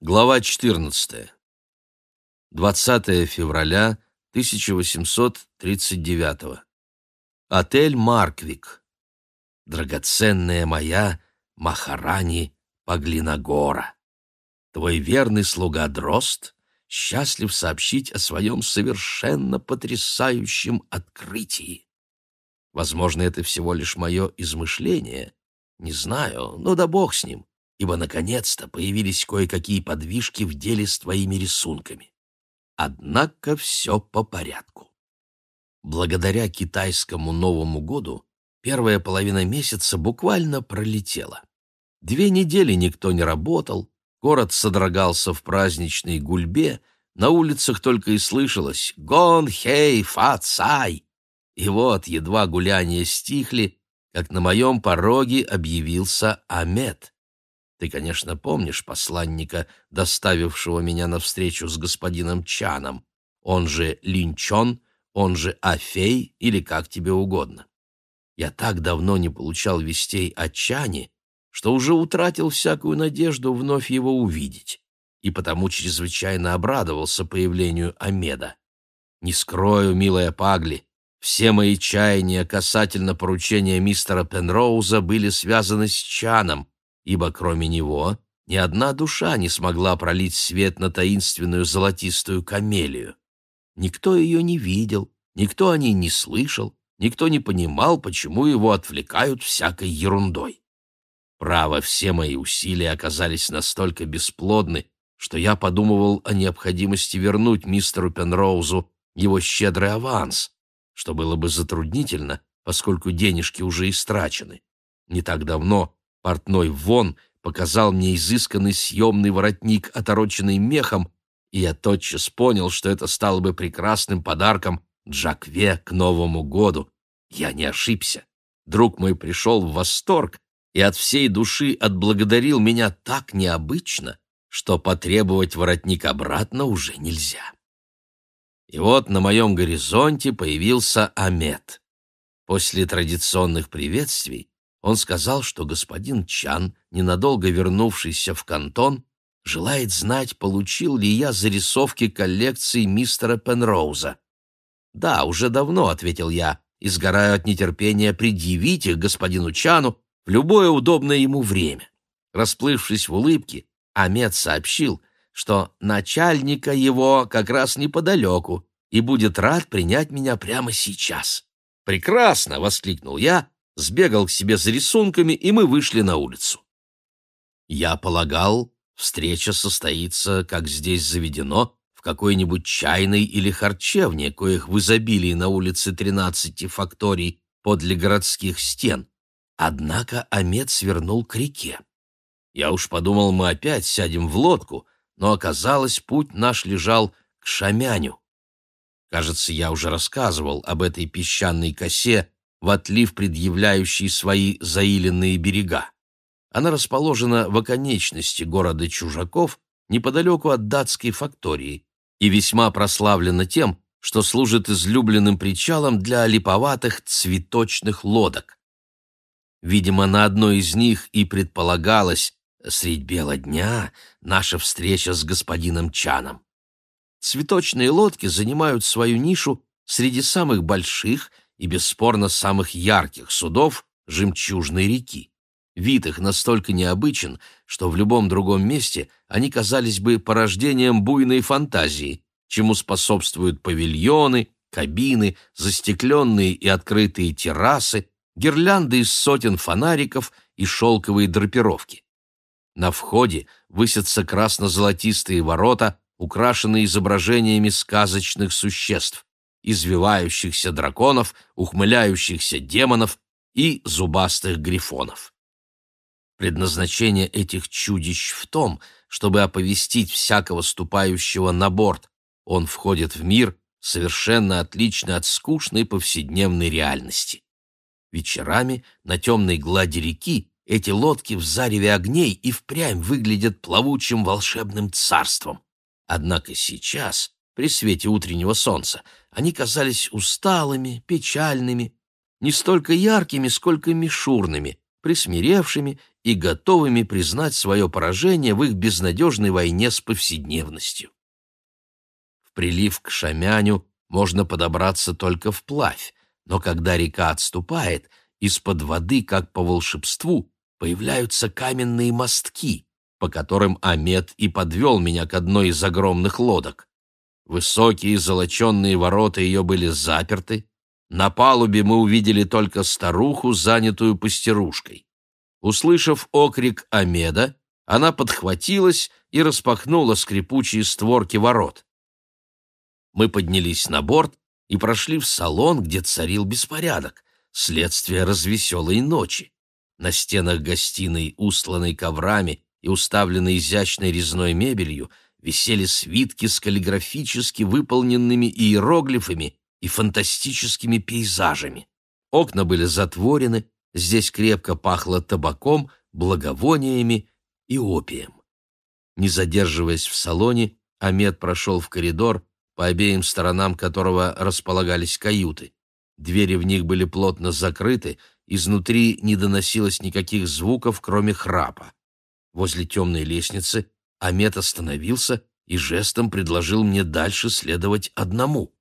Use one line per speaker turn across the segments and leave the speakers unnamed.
Глава 14. 20 февраля 1839. Отель «Марквик». Драгоценная моя Махарани Паглиногора. Твой верный слуга Дрозд счастлив сообщить о своем совершенно потрясающем открытии. Возможно, это всего лишь мое измышление. Не знаю, но да бог с ним ибо наконец-то появились кое-какие подвижки в деле с твоими рисунками. Однако все по порядку. Благодаря китайскому Новому году первая половина месяца буквально пролетела. Две недели никто не работал, город содрогался в праздничной гульбе, на улицах только и слышалось «Гон хей фа цай!» И вот, едва гуляния стихли, как на моем пороге объявился Амет. Ты, конечно, помнишь посланника, доставившего меня на встречу с господином Чаном, он же Линчон, он же Афей или как тебе угодно. Я так давно не получал вестей о Чане, что уже утратил всякую надежду вновь его увидеть, и потому чрезвычайно обрадовался появлению Амеда. Не скрою, милая Пагли, все мои чаяния касательно поручения мистера Пенроуза были связаны с Чаном, ибо кроме него ни одна душа не смогла пролить свет на таинственную золотистую камелию. Никто ее не видел, никто о ней не слышал, никто не понимал, почему его отвлекают всякой ерундой. Право, все мои усилия оказались настолько бесплодны, что я подумывал о необходимости вернуть мистеру Пенроузу его щедрый аванс, что было бы затруднительно, поскольку денежки уже истрачены. Не так давно Портной Вон показал мне изысканный съемный воротник, отороченный мехом, и я тотчас понял, что это стало бы прекрасным подарком Джакве к Новому году. Я не ошибся. Друг мой пришел в восторг и от всей души отблагодарил меня так необычно, что потребовать воротник обратно уже нельзя. И вот на моем горизонте появился Амет. После традиционных приветствий он сказал, что господин Чан, ненадолго вернувшийся в кантон, желает знать, получил ли я зарисовки коллекции мистера Пенроуза. «Да, уже давно», — ответил я, и сгораю от нетерпения предъявить их господину Чану в любое удобное ему время. Расплывшись в улыбке, Амет сообщил, что начальника его как раз неподалеку и будет рад принять меня прямо сейчас. «Прекрасно!» — воскликнул я сбегал к себе за рисунками, и мы вышли на улицу. Я полагал, встреча состоится, как здесь заведено, в какой-нибудь чайной или харчевне, коих в изобилии на улице тринадцати факторий подле городских стен. Однако Амет свернул к реке. Я уж подумал, мы опять сядем в лодку, но оказалось, путь наш лежал к Шамяню. Кажется, я уже рассказывал об этой песчаной косе, в отлив предъявляющий свои заиленные берега. Она расположена в оконечности города Чужаков, неподалеку от датской фактории, и весьма прославлена тем, что служит излюбленным причалом для липоватых цветочных лодок. Видимо, на одной из них и предполагалась средь бела дня наша встреча с господином Чаном. Цветочные лодки занимают свою нишу среди самых больших и бесспорно самых ярких судов жемчужной реки. Вид их настолько необычен, что в любом другом месте они казались бы порождением буйной фантазии, чему способствуют павильоны, кабины, застекленные и открытые террасы, гирлянды из сотен фонариков и шелковые драпировки. На входе высятся красно-золотистые ворота, украшенные изображениями сказочных существ извивающихся драконов, ухмыляющихся демонов и зубастых грифонов. Предназначение этих чудищ в том, чтобы оповестить всякого ступающего на борт. Он входит в мир, совершенно отличный от скучной повседневной реальности. Вечерами на темной глади реки эти лодки в зареве огней и впрямь выглядят плавучим волшебным царством. Однако сейчас при свете утреннего солнца, они казались усталыми, печальными, не столько яркими, сколько мишурными, присмиревшими и готовыми признать свое поражение в их безнадежной войне с повседневностью. В прилив к Шамяню можно подобраться только вплавь, но когда река отступает, из-под воды, как по волшебству, появляются каменные мостки, по которым Амет и подвел меня к одной из огромных лодок. Высокие золоченные ворота ее были заперты, на палубе мы увидели только старуху, занятую пастерушкой. Услышав окрик Амеда, она подхватилась и распахнула скрипучие створки ворот. Мы поднялись на борт и прошли в салон, где царил беспорядок, следствие развеселой ночи. На стенах гостиной, устланной коврами и уставленной изящной резной мебелью, висели свитки с каллиграфически выполненными иероглифами и фантастическими пейзажами. Окна были затворены, здесь крепко пахло табаком, благовониями и опием. Не задерживаясь в салоне, Амед прошел в коридор, по обеим сторонам которого располагались каюты. Двери в них были плотно закрыты, изнутри не доносилось никаких звуков, кроме храпа. Возле темной лестницы Амет остановился и жестом предложил мне дальше следовать одному.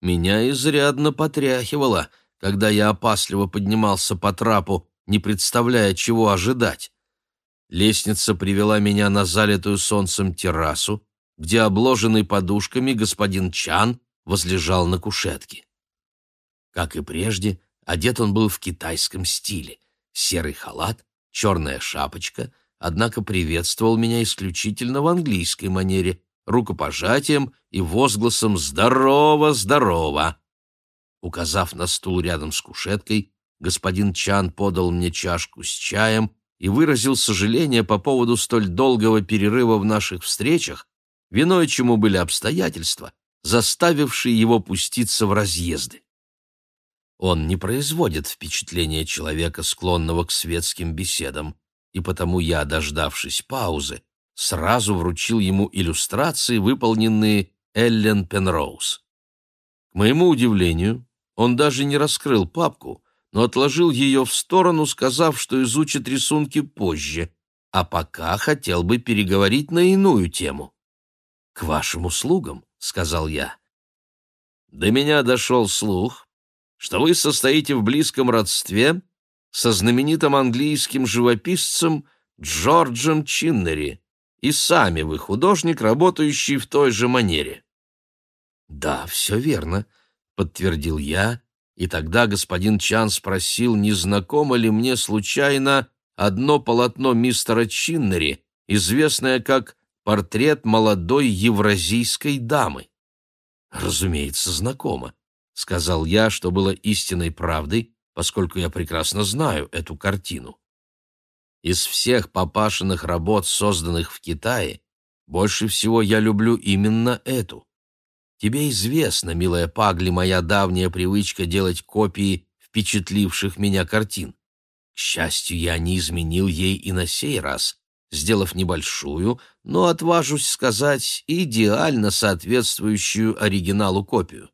Меня изрядно потряхивало, когда я опасливо поднимался по трапу, не представляя, чего ожидать. Лестница привела меня на залитую солнцем террасу, где, обложенный подушками, господин Чан возлежал на кушетке. Как и прежде, одет он был в китайском стиле. Серый халат, черная шапочка, однако приветствовал меня исключительно в английской манере, рукопожатием и возгласом «Здорово, здорово!». Указав на стул рядом с кушеткой, господин Чан подал мне чашку с чаем и выразил сожаление по поводу столь долгого перерыва в наших встречах, виной чему были обстоятельства, заставившие его пуститься в разъезды. Он не производит впечатления человека, склонного к светским беседам, и потому я, дождавшись паузы, сразу вручил ему иллюстрации, выполненные Эллен Пенроуз. К моему удивлению, он даже не раскрыл папку, но отложил ее в сторону, сказав, что изучит рисунки позже, а пока хотел бы переговорить на иную тему. «К вашим услугам», — сказал я. До меня дошел слух, что вы состоите в близком родстве со знаменитым английским живописцем Джорджем Чиннери, и сами вы художник, работающий в той же манере». «Да, все верно», — подтвердил я, и тогда господин Чан спросил, не знакомо ли мне случайно одно полотно мистера Чиннери, известное как «Портрет молодой евразийской дамы». «Разумеется, знакомо», — сказал я, что было истинной правдой, поскольку я прекрасно знаю эту картину. Из всех папашиных работ, созданных в Китае, больше всего я люблю именно эту. Тебе известна, милая Пагли, моя давняя привычка делать копии впечатливших меня картин. К счастью, я не изменил ей и на сей раз, сделав небольшую, но, отважусь сказать, идеально соответствующую оригиналу копию.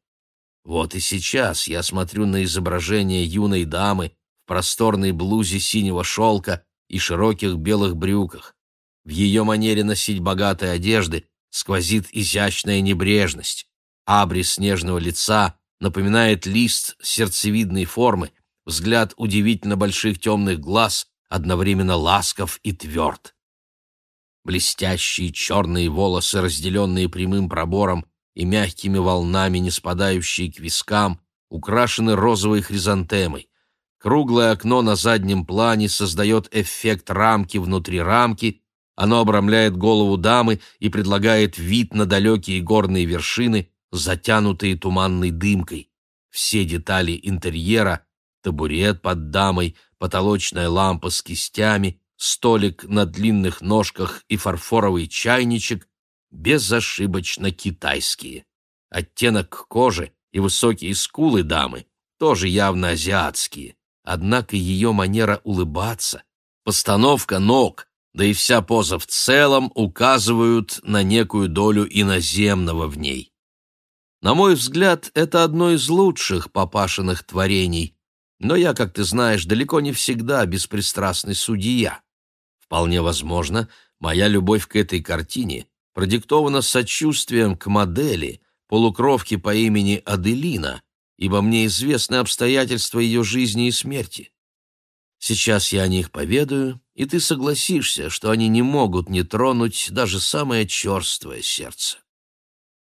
Вот и сейчас я смотрю на изображение юной дамы в просторной блузе синего шелка и широких белых брюках. В ее манере носить богатые одежды сквозит изящная небрежность. Абрис снежного лица напоминает лист сердцевидной формы, взгляд удивительно больших темных глаз одновременно ласков и тверд. Блестящие черные волосы, разделенные прямым пробором и мягкими волнами, не спадающие к вискам, украшены розовой хризантемой. Круглое окно на заднем плане создает эффект рамки внутри рамки, оно обрамляет голову дамы и предлагает вид на далекие горные вершины, затянутые туманной дымкой. Все детали интерьера — табурет под дамой, потолочная лампа с кистями, столик на длинных ножках и фарфоровый чайничек — безошибочно китайские. Оттенок кожи и высокие скулы дамы тоже явно азиатские однако ее манера улыбаться, постановка ног, да и вся поза в целом указывают на некую долю иноземного в ней. На мой взгляд, это одно из лучших папашиных творений, но я, как ты знаешь, далеко не всегда беспристрастный судья. Вполне возможно, моя любовь к этой картине продиктована сочувствием к модели, полукровке по имени Аделина, ибо мне известны обстоятельства ее жизни и смерти. Сейчас я о них поведаю, и ты согласишься, что они не могут не тронуть даже самое черствое сердце.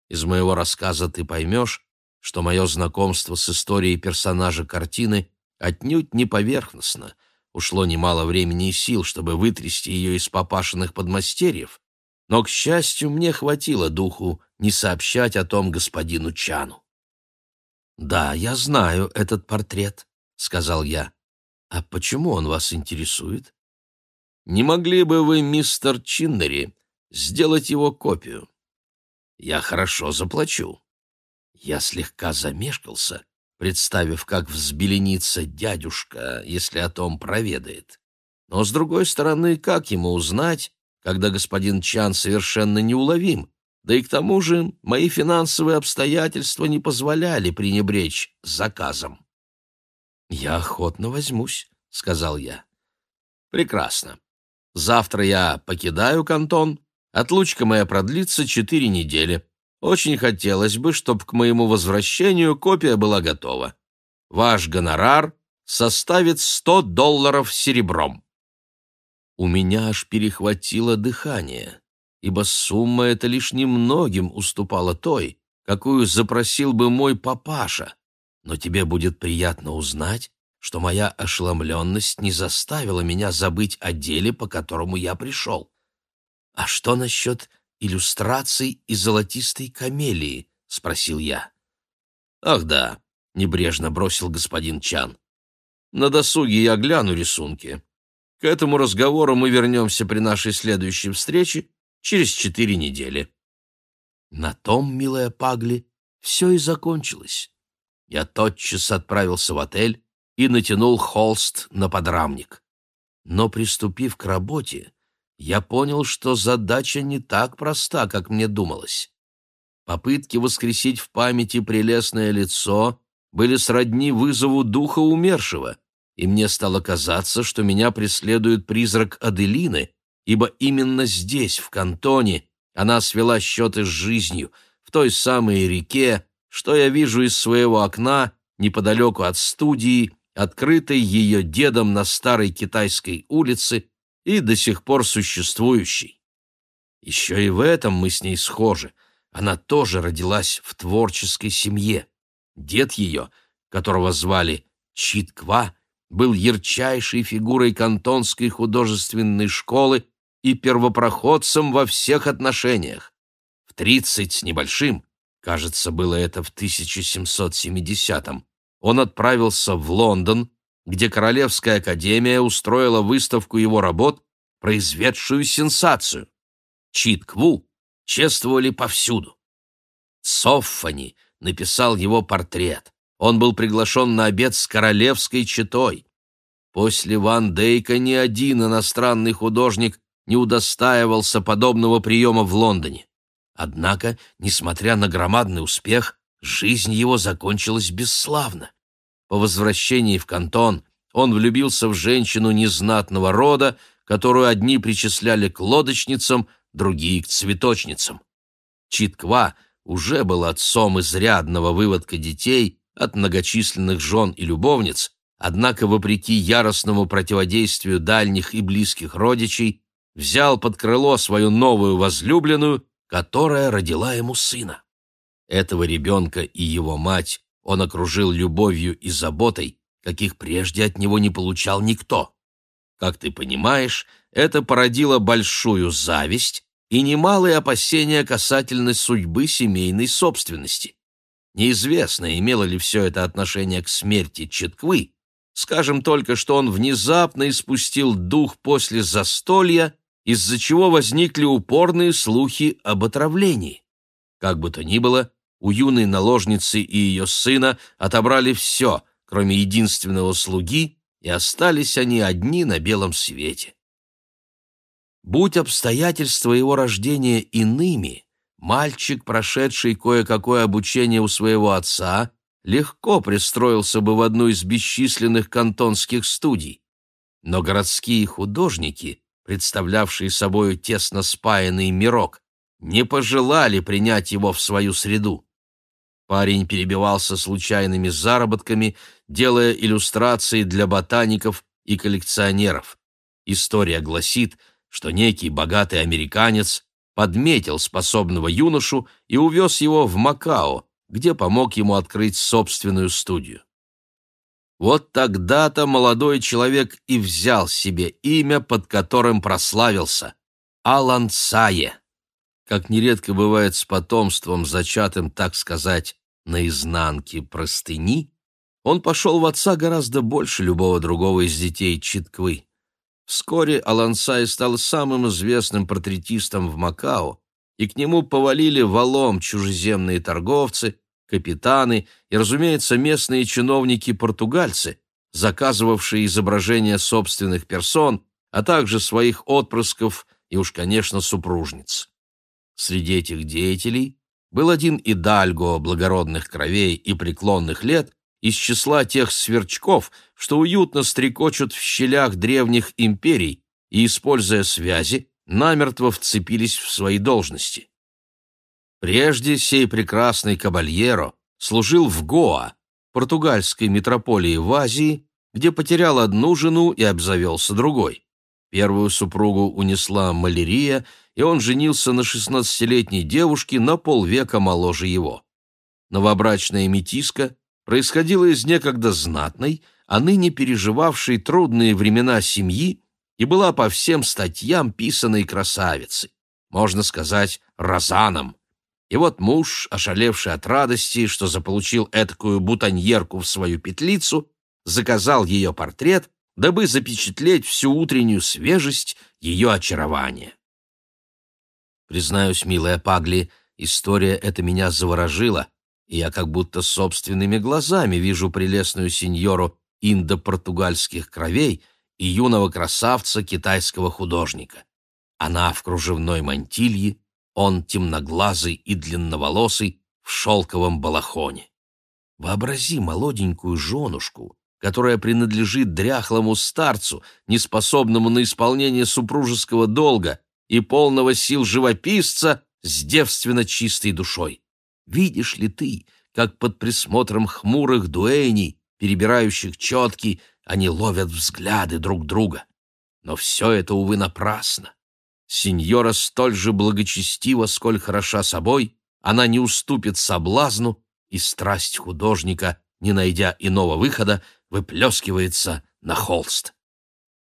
Из моего рассказа ты поймешь, что мое знакомство с историей персонажа картины отнюдь не поверхностно. Ушло немало времени и сил, чтобы вытрясти ее из папашиных подмастерьев, но, к счастью, мне хватило духу не сообщать о том господину Чану. «Да, я знаю этот портрет», — сказал я. «А почему он вас интересует?» «Не могли бы вы, мистер Чиннери, сделать его копию?» «Я хорошо заплачу». Я слегка замешкался, представив, как взбеленится дядюшка, если о том проведает. Но, с другой стороны, как ему узнать, когда господин Чан совершенно неуловим, да и к тому же мои финансовые обстоятельства не позволяли пренебречь заказом. «Я охотно возьмусь», — сказал я. «Прекрасно. Завтра я покидаю кантон. Отлучка моя продлится четыре недели. Очень хотелось бы, чтобы к моему возвращению копия была готова. Ваш гонорар составит сто долларов серебром. У меня аж перехватило дыхание, ибо сумма эта лишь немногим уступала той, какую запросил бы мой папаша. Но тебе будет приятно узнать, что моя ошеломленность не заставила меня забыть о деле, по которому я пришел. А что насчет иллюстраций и золотистой камелии?» — спросил я. «Ах да», — небрежно бросил господин Чан. «На досуге я гляну рисунки. К этому разговору мы вернемся при нашей следующей встрече через четыре недели». На том, милая Пагли, все и закончилось. Я тотчас отправился в отель и натянул холст на подрамник. Но, приступив к работе, я понял, что задача не так проста, как мне думалось. Попытки воскресить в памяти прелестное лицо были сродни вызову духа умершего, и мне стало казаться, что меня преследует призрак Аделины, ибо именно здесь, в кантоне, она свела счеты с жизнью, в той самой реке, что я вижу из своего окна неподалеку от студии, открытой ее дедом на старой китайской улице, и до сих пор существующей. Еще и в этом мы с ней схожи. Она тоже родилась в творческой семье. Дед ее, которого звали Читква, был ярчайшей фигурой кантонской художественной школы и первопроходцем во всех отношениях. В тридцать с небольшим, кажется, было это в 1770-м, он отправился в Лондон, где Королевская академия устроила выставку его работ, произведшую сенсацию. Читкву чествовали повсюду. Соффани написал его портрет. Он был приглашен на обед с королевской четой. После Ван Дейка ни один иностранный художник не удостаивался подобного приема в Лондоне. Однако, несмотря на громадный успех, жизнь его закончилась бесславно. По возвращении в кантон он влюбился в женщину незнатного рода, которую одни причисляли к лодочницам, другие — к цветочницам. Читква уже был отцом изрядного выводка детей от многочисленных жен и любовниц, однако, вопреки яростному противодействию дальних и близких родичей, взял под крыло свою новую возлюбленную, которая родила ему сына. Этого ребенка и его мать он окружил любовью и заботой, каких прежде от него не получал никто. Как ты понимаешь, это породило большую зависть и немалые опасения касательно судьбы семейной собственности. Неизвестно, имело ли все это отношение к смерти Четквы. Скажем только, что он внезапно испустил дух после застолья, из-за чего возникли упорные слухи об отравлении. Как бы то ни было, у юной наложницы и ее сына отобрали все, кроме единственного слуги, и остались они одни на белом свете. Будь обстоятельства его рождения иными, мальчик, прошедший кое-какое обучение у своего отца, легко пристроился бы в одну из бесчисленных кантонских студий. Но городские художники, представлявшие собою тесно спаянный мирок, не пожелали принять его в свою среду. Парень перебивался случайными заработками, делая иллюстрации для ботаников и коллекционеров. История гласит, что некий богатый американец подметил способного юношу и увез его в Макао, где помог ему открыть собственную студию. Вот тогда-то молодой человек и взял себе имя, под которым прославился — Алан Сае. Как нередко бывает с потомством, зачатым, так сказать, наизнанке простыни, он пошел в отца гораздо больше любого другого из детей Читквы. Вскоре Алансай стал самым известным портретистом в Макао, и к нему повалили валом чужеземные торговцы, капитаны и, разумеется, местные чиновники-португальцы, заказывавшие изображения собственных персон, а также своих отпрысков и уж, конечно, супружниц. Среди этих деятелей был один идальго благородных кровей и преклонных лет из числа тех сверчков, что уютно стрекочут в щелях древних империй и, используя связи, намертво вцепились в свои должности. Прежде сей прекрасный кабальеро служил в Гоа, португальской метрополии в Азии, где потерял одну жену и обзавелся другой. Первую супругу унесла малярия, и он женился на шестнадцатилетней девушке на полвека моложе его. Новобрачная метиска происходила из некогда знатной, а ныне переживавшей трудные времена семьи и была по всем статьям писаной красавицей, можно сказать, розаном. И вот муж, ошалевший от радости, что заполучил этакую бутоньерку в свою петлицу, заказал ее портрет, дабы запечатлеть всю утреннюю свежесть ее очарования. Признаюсь, милая Пагли, история эта меня заворожила, я как будто собственными глазами вижу прелестную сеньору индо-португальских кровей и юного красавца китайского художника. Она в кружевной мантилье, он темноглазый и длинноволосый в шелковом балахоне. Вообрази молоденькую женушку, которая принадлежит дряхлому старцу, неспособному на исполнение супружеского долга и полного сил живописца с девственно чистой душой. Видишь ли ты, как под присмотром хмурых дуэней, перебирающих четки, они ловят взгляды друг друга? Но все это, увы, напрасно. Сеньора столь же благочестива, сколь хороша собой, она не уступит соблазну, и страсть художника, не найдя иного выхода, выплескивается на холст.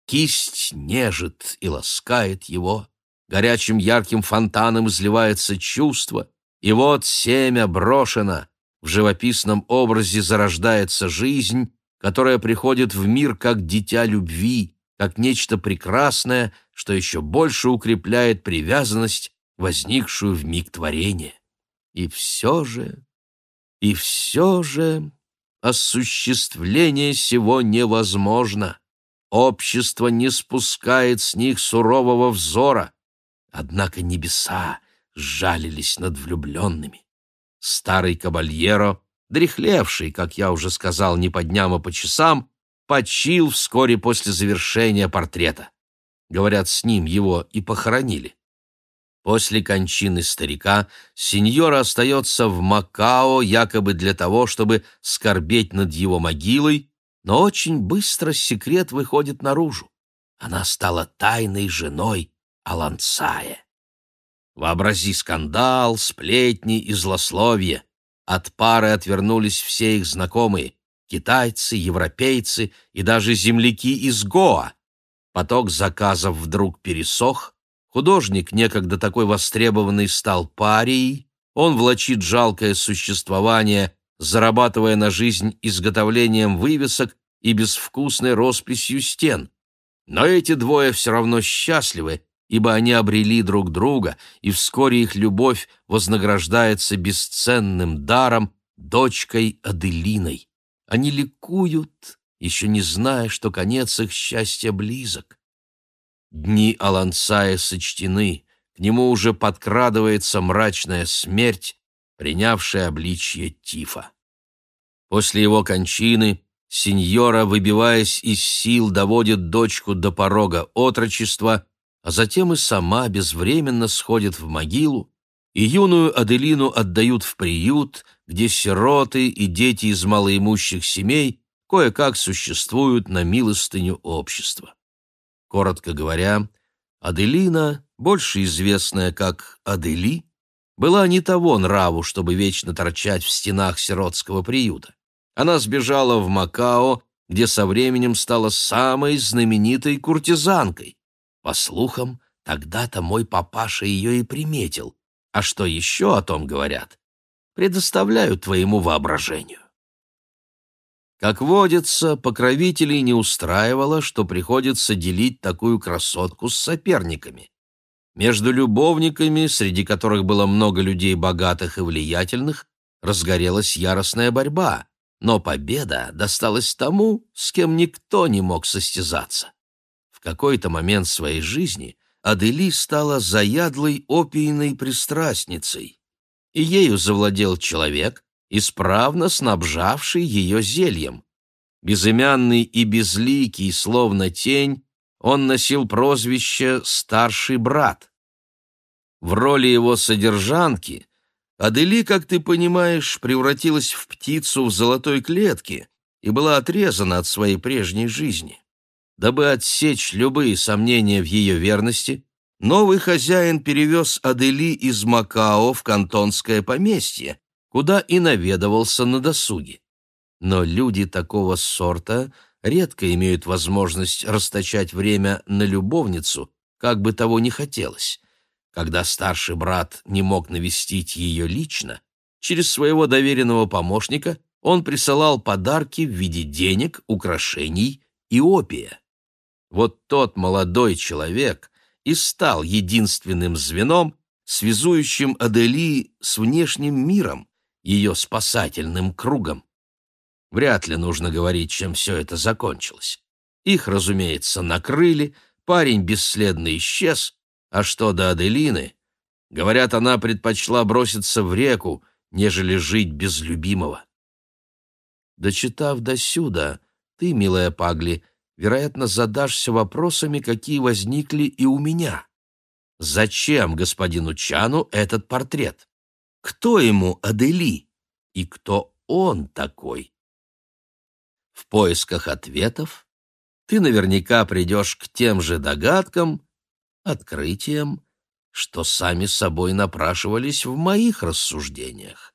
Кисть нежит и ласкает его, горячим ярким фонтаном изливается чувство, и вот семя брошено, в живописном образе зарождается жизнь, которая приходит в мир как дитя любви, как нечто прекрасное, что еще больше укрепляет привязанность, возникшую в миг творения. И все же, и все же осуществление сего невозможно. Общество не спускает с них сурового взора. Однако небеса сжалились над влюбленными. Старый кабальеро, дряхлевший, как я уже сказал, не по дням, а по часам, почил вскоре после завершения портрета. Говорят, с ним его и похоронили. После кончины старика сеньора остается в Макао якобы для того, чтобы скорбеть над его могилой, но очень быстро секрет выходит наружу. Она стала тайной женой Алансая. Вообрази скандал, сплетни и злословие. От пары отвернулись все их знакомые, китайцы, европейцы и даже земляки из Гоа. Поток заказов вдруг пересох, художник, некогда такой востребованный, стал парией, он влачит жалкое существование, зарабатывая на жизнь изготовлением вывесок и безвкусной росписью стен. Но эти двое все равно счастливы, ибо они обрели друг друга, и вскоре их любовь вознаграждается бесценным даром, дочкой Аделиной. Они ликуют, еще не зная, что конец их счастья близок. Дни Алансая сочтены, к нему уже подкрадывается мрачная смерть, принявшая обличье Тифа. После его кончины сеньора, выбиваясь из сил, доводит дочку до порога отрочества, а затем и сама безвременно сходит в могилу, и юную Аделину отдают в приют, где сироты и дети из малоимущих семей кое-как существуют на милостыню общества. Коротко говоря, Аделина, больше известная как Адели, была не того нраву, чтобы вечно торчать в стенах сиротского приюта. Она сбежала в Макао, где со временем стала самой знаменитой куртизанкой. По слухам, тогда-то мой папаша ее и приметил. А что еще о том говорят? Предоставляю твоему воображению. Как водится, покровителей не устраивало, что приходится делить такую красотку с соперниками. Между любовниками, среди которых было много людей богатых и влиятельных, разгорелась яростная борьба, но победа досталась тому, с кем никто не мог состязаться. Какой-то момент своей жизни Адели стала заядлой опийной пристрастницей, и ею завладел человек, исправно снабжавший ее зельем. Безымянный и безликий, словно тень, он носил прозвище «старший брат». В роли его содержанки Адели, как ты понимаешь, превратилась в птицу в золотой клетке и была отрезана от своей прежней жизни. Дабы отсечь любые сомнения в ее верности, новый хозяин перевез Адели из Макао в кантонское поместье, куда и наведывался на досуге. Но люди такого сорта редко имеют возможность расточать время на любовницу, как бы того ни хотелось. Когда старший брат не мог навестить ее лично, через своего доверенного помощника он присылал подарки в виде денег, украшений и опия. Вот тот молодой человек и стал единственным звеном, связующим Адели с внешним миром, ее спасательным кругом. Вряд ли нужно говорить, чем все это закончилось. Их, разумеется, накрыли, парень бесследно исчез, а что до Аделины? Говорят, она предпочла броситься в реку, нежели жить без любимого. Дочитав до сюда, ты, милая Пагли, вероятно, задашься вопросами, какие возникли и у меня. Зачем господину Чану этот портрет? Кто ему Адели? И кто он такой? В поисках ответов ты наверняка придешь к тем же догадкам, открытиям, что сами собой напрашивались в моих рассуждениях.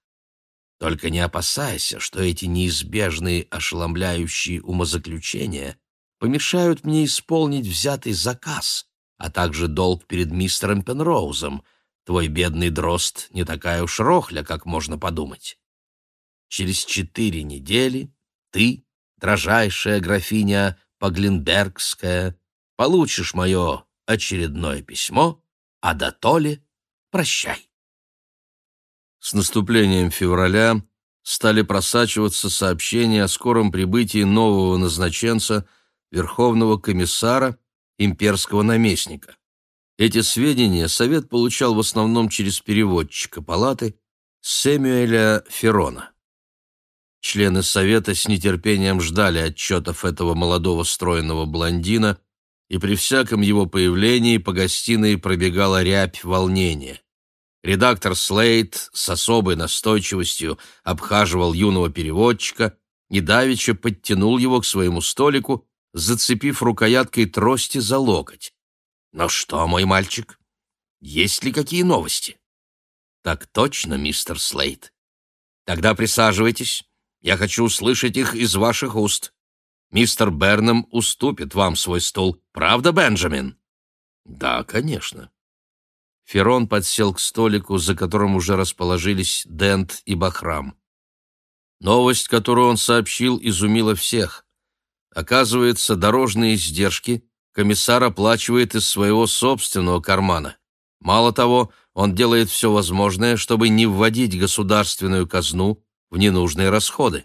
Только не опасайся, что эти неизбежные ошеломляющие умозаключения помешают мне исполнить взятый заказ, а также долг перед мистером Пенроузом. Твой бедный дрозд не такая уж рохля, как можно подумать. Через четыре недели ты, дрожайшая графиня Поглинбергская, получишь мое очередное письмо, а до толи прощай. С наступлением февраля стали просачиваться сообщения о скором прибытии нового назначенца, верховного комиссара, имперского наместника. Эти сведения совет получал в основном через переводчика палаты Сэмюэля Ферона. Члены совета с нетерпением ждали отчетов этого молодого стройного блондина, и при всяком его появлении по гостиной пробегала рябь волнения. Редактор Слейд с особой настойчивостью обхаживал юного переводчика и давеча подтянул его к своему столику, зацепив рукояткой трости за локоть. «Ну что, мой мальчик, есть ли какие новости?» «Так точно, мистер Слейд. Тогда присаживайтесь. Я хочу услышать их из ваших уст. Мистер Бернам уступит вам свой стул. Правда, Бенджамин?» «Да, конечно». Ферон подсел к столику, за которым уже расположились Дент и Бахрам. Новость, которую он сообщил, изумила всех. Оказывается, дорожные издержки комиссар оплачивает из своего собственного кармана. Мало того, он делает все возможное, чтобы не вводить государственную казну в ненужные расходы.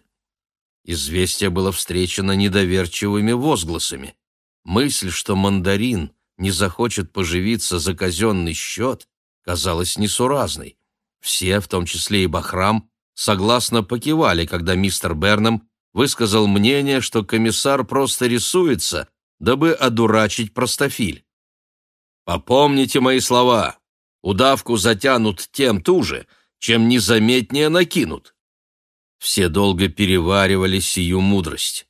Известие было встречено недоверчивыми возгласами. Мысль, что мандарин не захочет поживиться за казенный счет, казалась несуразной. Все, в том числе и Бахрам, согласно покивали, когда мистер Бернам высказал мнение, что комиссар просто рисуется, дабы одурачить простофиль. «Попомните мои слова. Удавку затянут тем туже, чем незаметнее накинут». Все долго переваривали сию мудрость.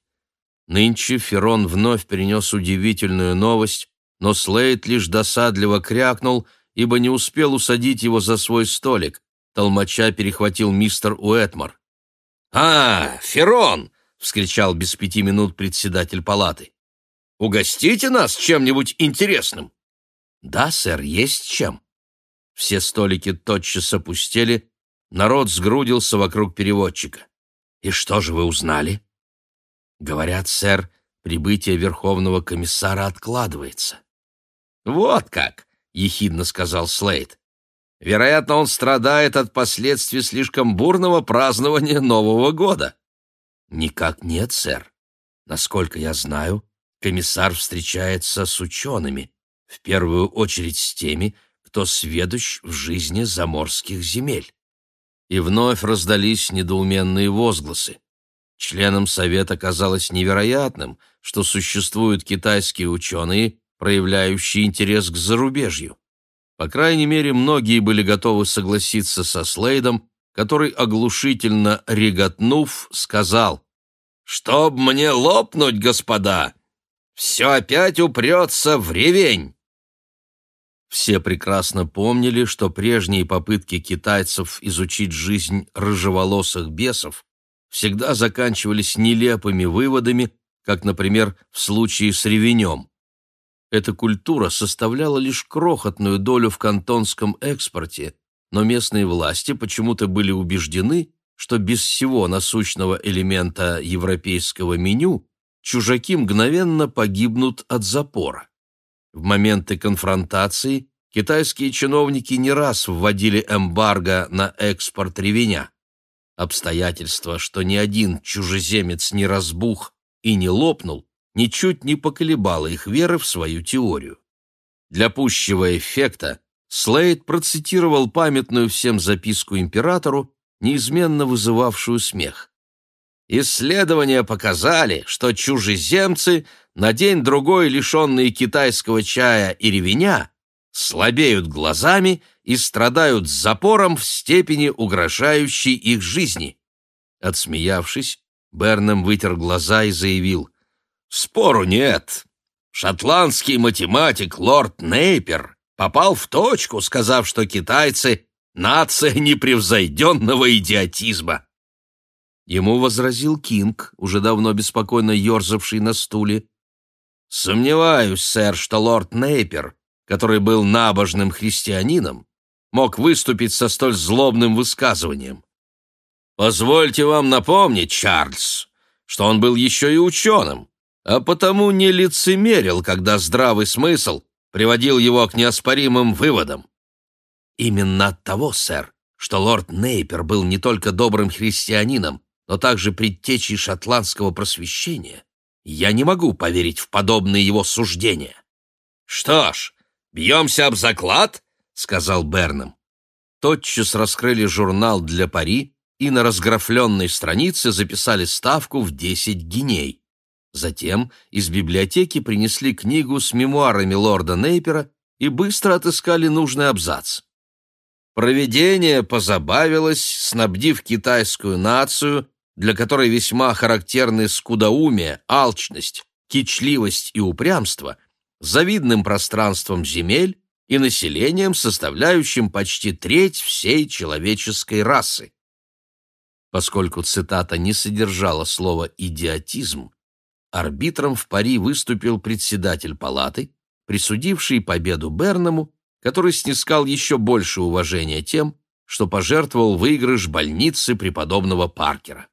Нынче Ферон вновь принес удивительную новость, но Слейд лишь досадливо крякнул, ибо не успел усадить его за свой столик. Толмача перехватил мистер Уэтмор. «А, Ферон!» — вскричал без пяти минут председатель палаты. «Угостите нас чем-нибудь интересным?» «Да, сэр, есть чем». Все столики тотчас опустели, народ сгрудился вокруг переводчика. «И что же вы узнали?» «Говорят, сэр, прибытие Верховного комиссара откладывается». «Вот как!» — ехидно сказал Слейд. «Вероятно, он страдает от последствий слишком бурного празднования Нового года». «Никак нет, сэр. Насколько я знаю, комиссар встречается с учеными, в первую очередь с теми, кто сведущ в жизни заморских земель». И вновь раздались недоуменные возгласы. Членам Совета казалось невероятным, что существуют китайские ученые, проявляющие интерес к зарубежью. По крайней мере, многие были готовы согласиться со Слейдом, который, оглушительно реготнув, сказал «Чтоб мне лопнуть, господа! Все опять упрется в ревень!» Все прекрасно помнили, что прежние попытки китайцев изучить жизнь рыжеволосых бесов всегда заканчивались нелепыми выводами, как, например, в случае с ревенем. Эта культура составляла лишь крохотную долю в кантонском экспорте, но местные власти почему-то были убеждены, что без всего насущного элемента европейского меню чужаки мгновенно погибнут от запора. В моменты конфронтации китайские чиновники не раз вводили эмбарго на экспорт ревеня. Обстоятельство, что ни один чужеземец не разбух и не лопнул, ничуть не поколебало их веры в свою теорию. Для пущего эффекта Слейд процитировал памятную всем записку императору, неизменно вызывавшую смех. Исследования показали, что чужеземцы, на день-другой лишенные китайского чая и ревеня, слабеют глазами и страдают запором в степени, угрожающей их жизни. Отсмеявшись, Бернам вытер глаза и заявил, «Спору нет. Шотландский математик лорд Нейпер попал в точку, сказав, что китайцы — нация непревзойденного идиотизма». Ему возразил Кинг, уже давно беспокойно ерзавший на стуле. «Сомневаюсь, сэр, что лорд Нейпер который был набожным христианином, мог выступить со столь злобным высказыванием. Позвольте вам напомнить, Чарльз, что он был еще и ученым, а потому не лицемерил, когда здравый смысл приводил его к неоспоримым выводам. Именно от того, сэр, что лорд Нейпер был не только добрым христианином, но также предтечей шотландского просвещения, я не могу поверить в подобные его суждения. Что ж, «Бьемся об заклад?» — сказал Бернам. Тотчас раскрыли журнал для пари и на разграфленной странице записали ставку в десять гиней. Затем из библиотеки принесли книгу с мемуарами лорда Нейпера и быстро отыскали нужный абзац. Проведение позабавилось, снабдив китайскую нацию, для которой весьма характерны скудоумие, алчность, кичливость и упрямство, завидным пространством земель и населением, составляющим почти треть всей человеческой расы. Поскольку цитата не содержала слова «идиотизм», арбитром в пари выступил председатель палаты, присудивший победу Бернаму, который снискал еще больше уважения тем, что пожертвовал выигрыш больницы преподобного Паркера.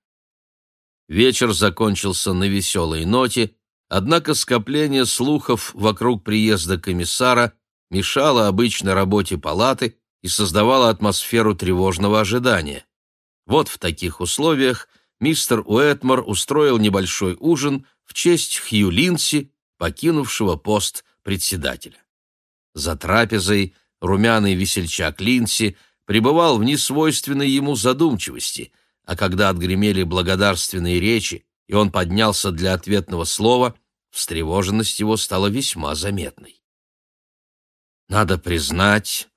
Вечер закончился на веселой ноте, Однако скопление слухов вокруг приезда комиссара мешало обычной работе палаты и создавало атмосферу тревожного ожидания. Вот в таких условиях мистер Уэтмор устроил небольшой ужин в честь Хью Линси, покинувшего пост председателя. За трапезой румяный весельчак Линси пребывал в несвойственной ему задумчивости, а когда отгремели благодарственные речи, и он поднялся для ответного слова, встревоженность его стала весьма заметной. Надо признать,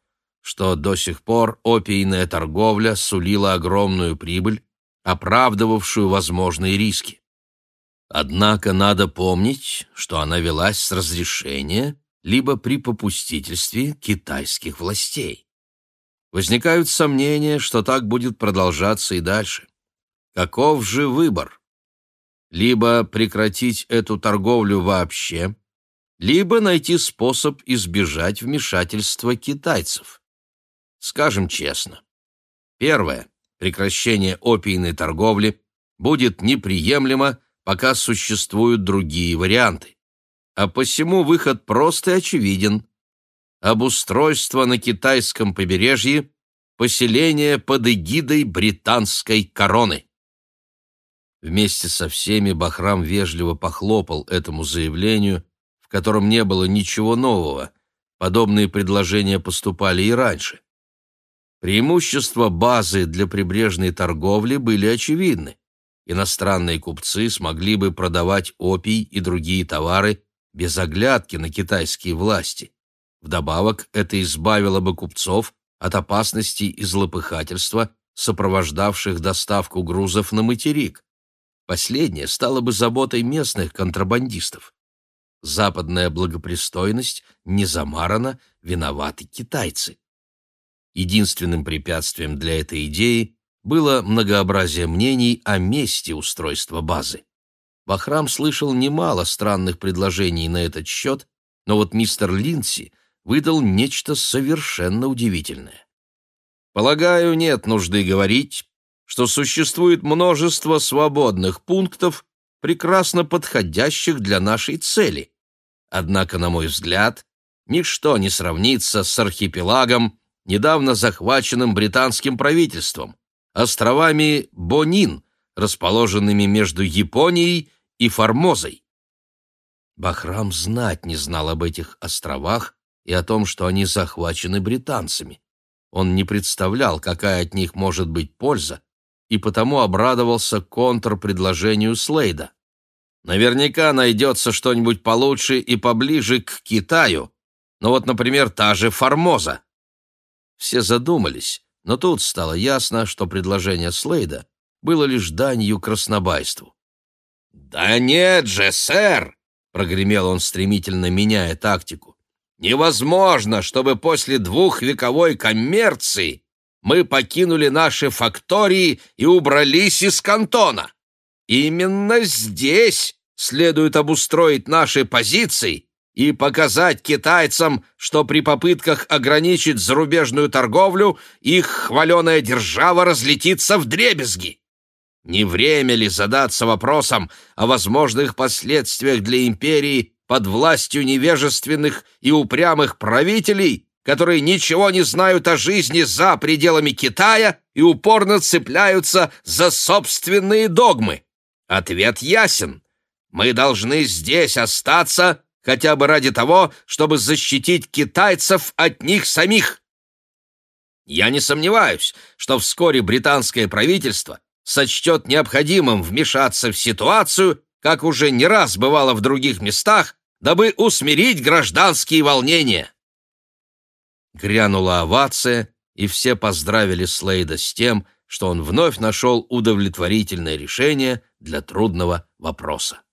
что до сих пор опийная торговля сулила огромную прибыль, оправдывавшую возможные риски. Однако надо помнить, что она велась с разрешения либо при попустительстве китайских властей. Возникают сомнения, что так будет продолжаться и дальше. Каков же выбор? Либо прекратить эту торговлю вообще, либо найти способ избежать вмешательства китайцев. Скажем честно. Первое. Прекращение опийной торговли будет неприемлемо, пока существуют другие варианты. А посему выход прост и очевиден. Обустройство на китайском побережье, поселение под эгидой британской короны. Вместе со всеми Бахрам вежливо похлопал этому заявлению, в котором не было ничего нового. Подобные предложения поступали и раньше. Преимущества базы для прибрежной торговли были очевидны. Иностранные купцы смогли бы продавать опий и другие товары без оглядки на китайские власти. Вдобавок, это избавило бы купцов от опасностей и злопыхательства, сопровождавших доставку грузов на материк. Последнее стало бы заботой местных контрабандистов. Западная благопристойность не замарана, виноваты китайцы. Единственным препятствием для этой идеи было многообразие мнений о месте устройства базы. Бахрам слышал немало странных предложений на этот счет, но вот мистер Линдси выдал нечто совершенно удивительное. Полагаю, нет нужды говорить, что существует множество свободных пунктов, прекрасно подходящих для нашей цели. Однако, на мой взгляд, ничто не сравнится с архипелагом, недавно захваченным британским правительством, островами Бонин, расположенными между Японией и Формозой. Бахрам знать не знал об этих островах и о том, что они захвачены британцами. Он не представлял, какая от них может быть польза, и потому обрадовался контрпредложению Слейда. Наверняка найдется что-нибудь получше и поближе к Китаю, ну вот, например, та же Формоза. Все задумались, но тут стало ясно, что предложение Слейда было лишь данью краснобайству. «Да нет же, сэр!» — прогремел он, стремительно меняя тактику. «Невозможно, чтобы после двухвековой коммерции мы покинули наши фактории и убрались из кантона. Именно здесь следует обустроить наши позиции и показать китайцам, что при попытках ограничить зарубежную торговлю их хваленая держава разлетится в дребезги. Не время ли задаться вопросом о возможных последствиях для империи под властью невежественных и упрямых правителей, которые ничего не знают о жизни за пределами Китая и упорно цепляются за собственные догмы? Ответ ясен. Мы должны здесь остаться хотя бы ради того, чтобы защитить китайцев от них самих. Я не сомневаюсь, что вскоре британское правительство сочтет необходимым вмешаться в ситуацию, как уже не раз бывало в других местах, дабы усмирить гражданские волнения. Грянула овация, и все поздравили Слейда с тем, что он вновь нашел удовлетворительное решение для трудного вопроса.